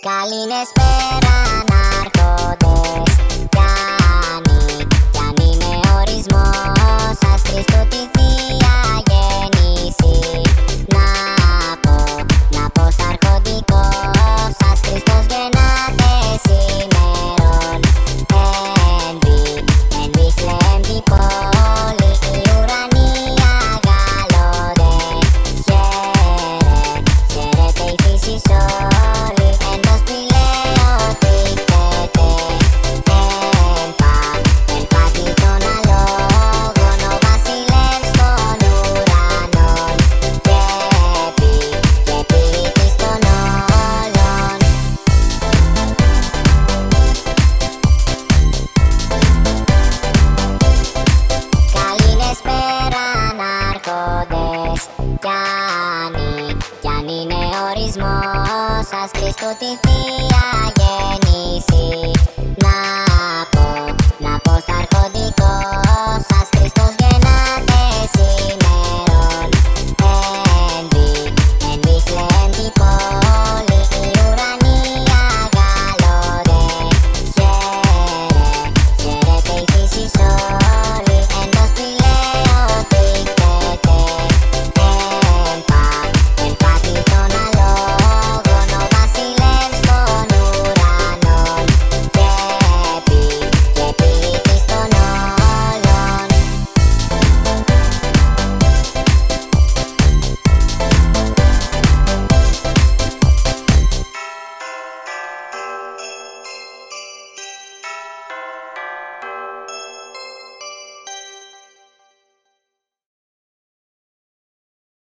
Cali espera. Ορισμός Ας Χριστού τη Θεία Γέννηση